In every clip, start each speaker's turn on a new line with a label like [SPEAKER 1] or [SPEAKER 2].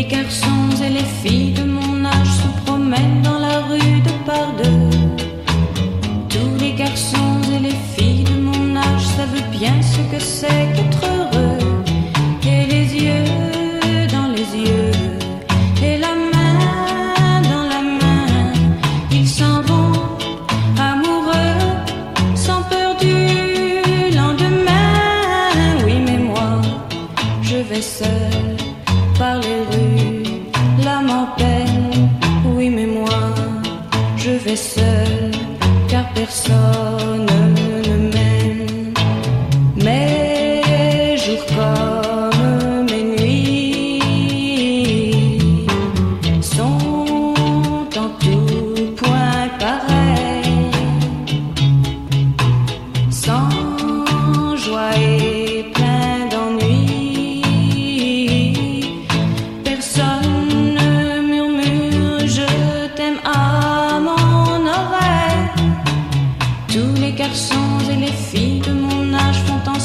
[SPEAKER 1] les garçons et les filles de mon âge se promènent dans la rue de par deux. Tous les garçons et les filles de mon âge savent bien ce que c'est qu'être heureux. Et les yeux dans les yeux, et la main dans la main, ils s'en vont amoureux, sans peur du lendemain. Oui, mais moi, je vais seul par les rues, l'âme en peine. Oui, mais moi, je vais seul, car personne ne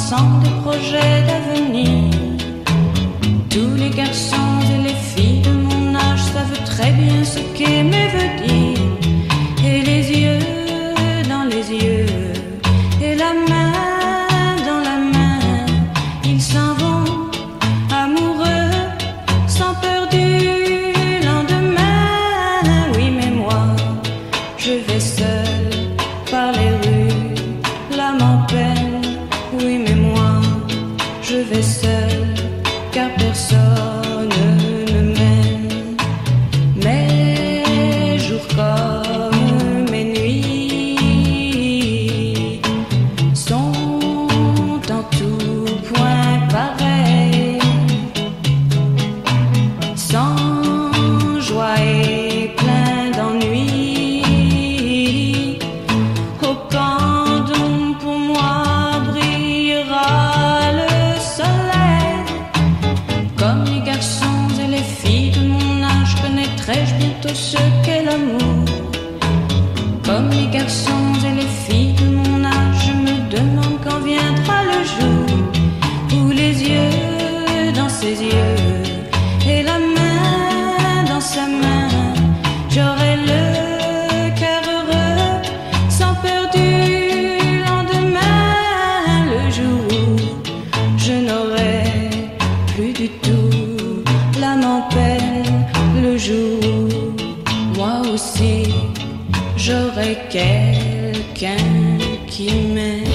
[SPEAKER 1] ensemble des projets d'avenir. Tous les garçons et les filles vista. ce qu'est l'amour. Comme les garçons et les filles de mon âge, je me demande quand viendra le jour où les yeux dans ses yeux et la main dans sa main, j'aurai le cœur heureux sans peur du lendemain, le jour où je n'aurai plus du tout l'âme en peine, le jour aussi, j'aurai quelqu'un qui m'aime.